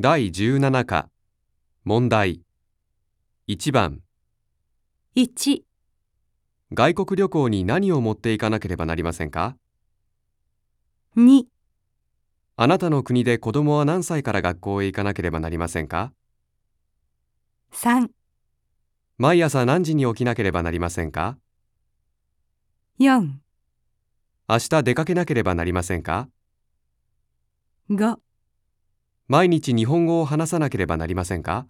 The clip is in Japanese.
第17課。問題。1番。1、外国旅行に何を持っていかなければなりませんか？2、あなたの国で子供は何歳から学校へ行かなければなりませんか？3、毎朝何時に起きなければなりませんか？4、明日出かけなければなりませんか？5毎日日本語を話さなければなりませんか？